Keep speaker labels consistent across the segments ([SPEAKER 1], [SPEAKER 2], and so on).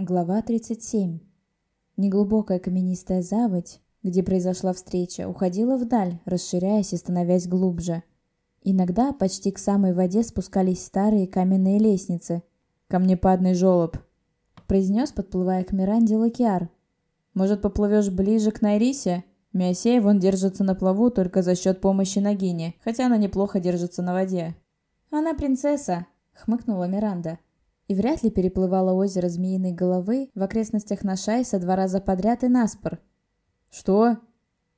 [SPEAKER 1] Глава 37. Неглубокая каменистая заводь, где произошла встреча, уходила вдаль, расширяясь и становясь глубже. Иногда почти к самой воде спускались старые каменные лестницы. «Камнепадный жолоб», — произнес, подплывая к Миранде Лакиар. «Может, поплывешь ближе к Найрисе? Миосей вон держится на плаву только за счет помощи Нагини, хотя она неплохо держится на воде». «Она принцесса», — хмыкнула Миранда и вряд ли переплывала озеро Змеиной Головы в окрестностях Нашайса два раза подряд и наспор. «Что?»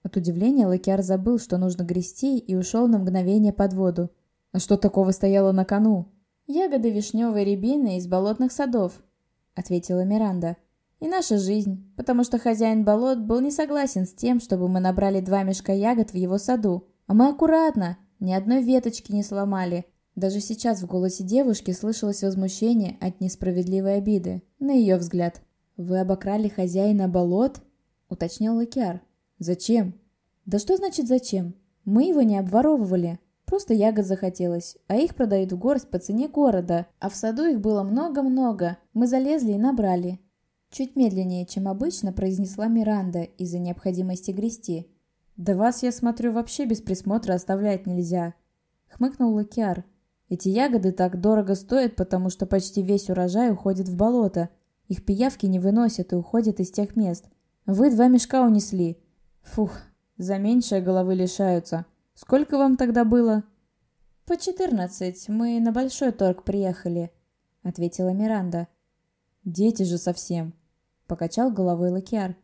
[SPEAKER 1] От удивления Лакиар забыл, что нужно грести, и ушел на мгновение под воду. «А что такого стояло на кону?» «Ягоды вишневой рябины из болотных садов», — ответила Миранда. «И наша жизнь, потому что хозяин болот был не согласен с тем, чтобы мы набрали два мешка ягод в его саду. А мы аккуратно, ни одной веточки не сломали, даже сейчас в голосе девушки слышалось возмущение от несправедливой обиды, на ее взгляд. «Вы обокрали хозяина болот?» – уточнил Лакиар. «Зачем?» «Да что значит зачем? Мы его не обворовывали. Просто ягод захотелось, а их продают в горсть по цене города, а в саду их было много-много. Мы залезли и набрали». Чуть медленнее, чем обычно, произнесла Миранда из-за необходимости грести. «Да вас, я смотрю, вообще без присмотра оставлять нельзя», — хмыкнул Лакиар. Эти ягоды так дорого стоят, потому что почти весь урожай уходит в болото. Их пиявки не выносят и уходят из тех мест. Вы два мешка унесли. Фух, за меньшее головы лишаются. Сколько вам тогда было? По четырнадцать. Мы на большой торг приехали, ответила Миранда. Дети же совсем, покачал головой Лакиар.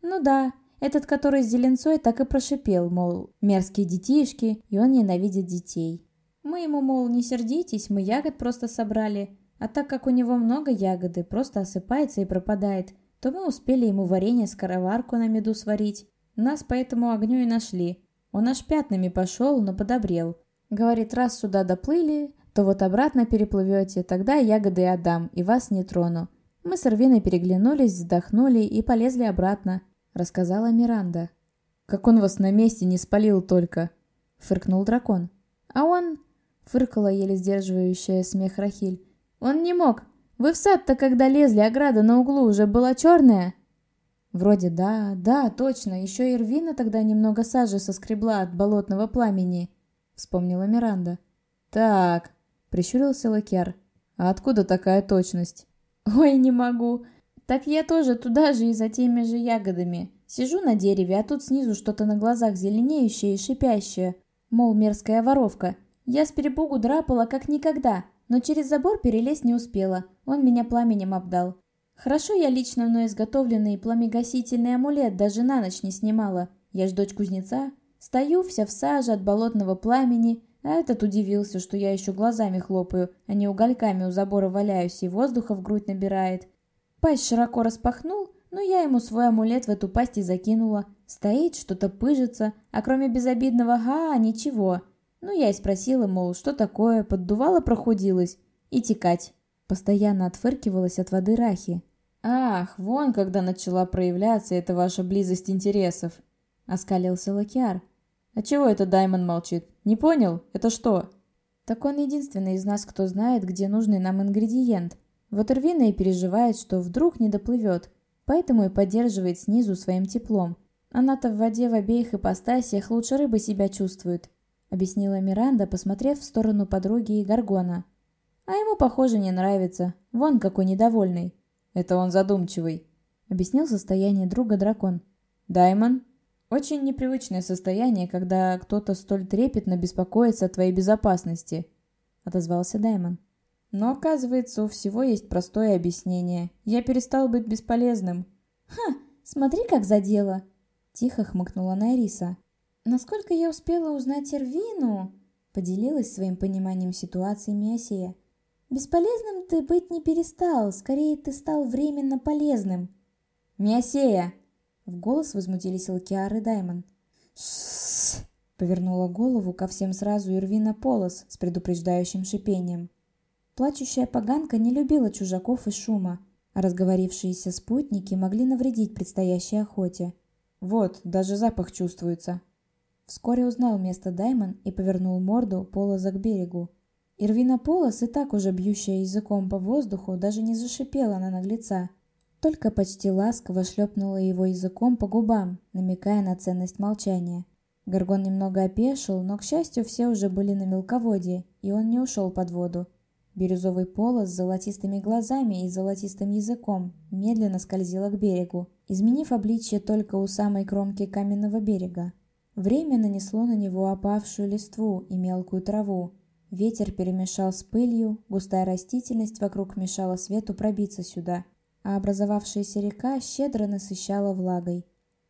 [SPEAKER 1] Ну да, этот, который с зеленцой, так и прошипел, мол, мерзкие детишки, и он ненавидит детей. Мы ему, мол, не сердитесь, мы ягод просто собрали. А так как у него много ягоды, просто осыпается и пропадает, то мы успели ему варенье с караварку на меду сварить. Нас по этому огню и нашли. Он аж пятнами пошел, но подобрел. Говорит, раз сюда доплыли, то вот обратно переплывете, тогда ягоды отдам, и вас не трону. Мы с Эрвиной переглянулись, вздохнули и полезли обратно, рассказала Миранда. «Как он вас на месте не спалил только!» — фыркнул дракон. «А он...» Фыркала еле сдерживающая смех Рахиль. «Он не мог! Вы в сад-то, когда лезли, ограда на углу уже была черная?» «Вроде да, да, точно. Еще Ирвина тогда немного сажи соскребла от болотного пламени», — вспомнила Миранда. «Так», — прищурился Лакер. «А откуда такая точность?» «Ой, не могу. Так я тоже туда же и за теми же ягодами. Сижу на дереве, а тут снизу что-то на глазах зеленеющее и шипящее. Мол, мерзкая воровка. Я с перепугу драпала как никогда, но через забор перелезть не успела, он меня пламенем обдал. Хорошо я лично мной изготовленный пламегасительный амулет даже на ночь не снимала. Я ж дочь кузнеца. Стою вся в саже от болотного пламени, а этот удивился, что я еще глазами хлопаю, а не угольками у забора валяюсь и воздуха в грудь набирает. Пасть широко распахнул, но я ему свой амулет в эту пасть и закинула. Стоит, что-то пыжится, а кроме безобидного «га» ничего. Ну, я и спросила, мол, что такое, поддувало прохудилась. И текать. Постоянно отфыркивалась от воды Рахи. «Ах, вон когда начала проявляться эта ваша близость интересов!» — оскалился Лакиар. «А чего это Даймон молчит? Не понял? Это что?» «Так он единственный из нас, кто знает, где нужный нам ингредиент. Вот Ирвина и переживает, что вдруг не доплывет, поэтому и поддерживает снизу своим теплом. Она-то в воде в обеих ипостасиях лучше рыбы себя чувствует. — объяснила Миранда, посмотрев в сторону подруги и Гаргона. «А ему, похоже, не нравится. Вон какой недовольный». «Это он задумчивый», — объяснил состояние друга дракон. «Даймон?» «Очень непривычное состояние, когда кто-то столь трепетно беспокоится о твоей безопасности», — отозвался Даймон. «Но, оказывается, у всего есть простое объяснение. Я перестал быть бесполезным». «Ха, смотри, как задело!» — тихо хмыкнула Найриса. «Насколько я успела узнать Эрвину?» — поделилась своим пониманием ситуации Миосея. «Бесполезным ты быть не перестал, скорее ты стал временно полезным». «Миосея!» — в голос возмутились Лакиар и Даймон. «Шссс!» — повернула голову ко всем сразу Ирвина Полос с предупреждающим шипением. Плачущая поганка не любила чужаков и шума, а разговорившиеся спутники могли навредить предстоящей охоте. «Вот, даже запах чувствуется», Вскоре узнал место Даймон и повернул морду Полоза к берегу. Ирвина Полос, и так уже бьющая языком по воздуху, даже не зашипела на наглеца. только почти ласково шлепнула его языком по губам, намекая на ценность молчания. Горгон немного опешил, но, к счастью, все уже были на мелководье, и он не ушел под воду. Бирюзовый полос с золотистыми глазами и золотистым языком медленно скользила к берегу, изменив обличье только у самой кромки каменного берега. Время нанесло на него опавшую листву и мелкую траву. Ветер перемешал с пылью, густая растительность вокруг мешала свету пробиться сюда, а образовавшаяся река щедро насыщала влагой.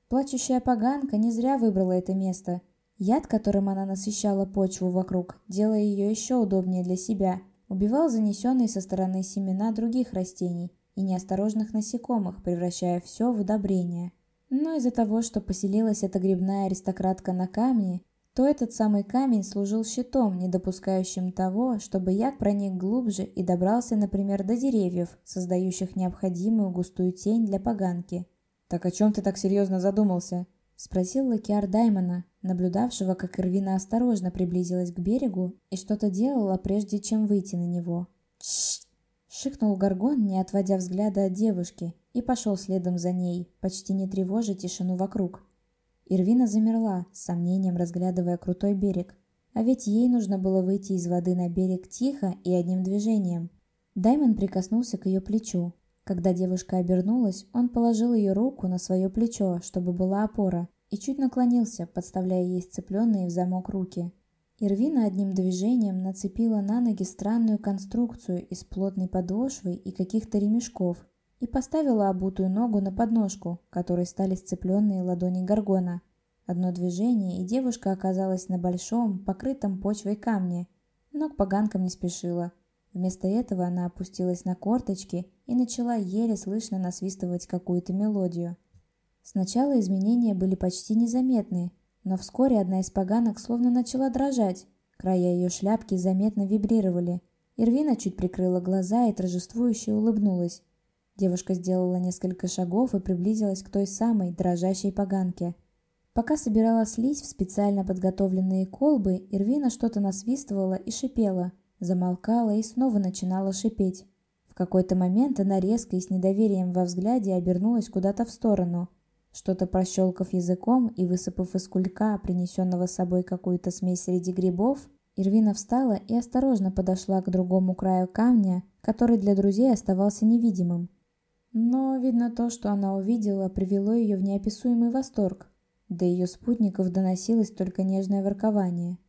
[SPEAKER 1] Плачущая поганка не зря выбрала это место. Яд, которым она насыщала почву вокруг, делая ее еще удобнее для себя, убивал занесенные со стороны семена других растений и неосторожных насекомых, превращая все в удобрение. Но из-за того, что поселилась эта грибная аристократка на камне, то этот самый камень служил щитом, не допускающим того, чтобы як проник глубже и добрался, например, до деревьев, создающих необходимую густую тень для поганки. «Так о чем ты так серьезно задумался?» — спросил Лакиар Даймона, наблюдавшего, как Ирвина осторожно приблизилась к берегу и что-то делала, прежде чем выйти на него. «Тш!» — шикнул Гаргон, не отводя взгляда от девушки, и пошел следом за ней, почти не тревожа тишину вокруг. Ирвина замерла, с сомнением разглядывая крутой берег. А ведь ей нужно было выйти из воды на берег тихо и одним движением. Даймон прикоснулся к ее плечу. Когда девушка обернулась, он положил ее руку на свое плечо, чтобы была опора, и чуть наклонился, подставляя ей сцепленные в замок руки. Ирвина одним движением нацепила на ноги странную конструкцию из плотной подошвы и каких-то ремешков и поставила обутую ногу на подножку, которой стали сцепленные ладони горгона. Одно движение, и девушка оказалась на большом, покрытом почвой камне, но к поганкам не спешила. Вместо этого она опустилась на корточки и начала еле слышно насвистывать какую-то мелодию. Сначала изменения были почти незаметны, но вскоре одна из поганок словно начала дрожать. Края ее шляпки заметно вибрировали. Ирвина чуть прикрыла глаза и торжествующе улыбнулась. Девушка сделала несколько шагов и приблизилась к той самой дрожащей поганке. Пока собирала слизь в специально подготовленные колбы, Ирвина что-то насвистывала и шипела, замолкала и снова начинала шипеть. В какой-то момент она резко и с недоверием во взгляде обернулась куда-то в сторону – что-то прощелкав языком и высыпав из кулька, принесенного с собой какую-то смесь среди грибов, Ирвина встала и осторожно подошла к другому краю камня, который для друзей оставался невидимым. Но, видно, то, что она увидела, привело ее в неописуемый восторг. До ее спутников доносилось только нежное воркование –